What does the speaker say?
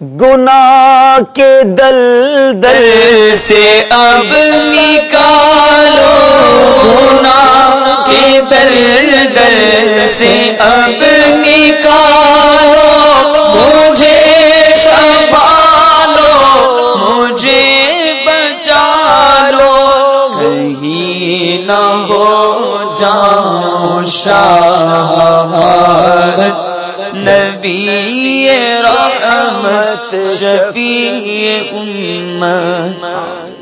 گناہ کے دل دل سے اب نکالو گناہ کے دل دل سے اب نکالو مجھے سنبھالو، مجھے بچا لو کہیں نہ ہو جاؤ شاہ نبی رحمت شفیع امت۔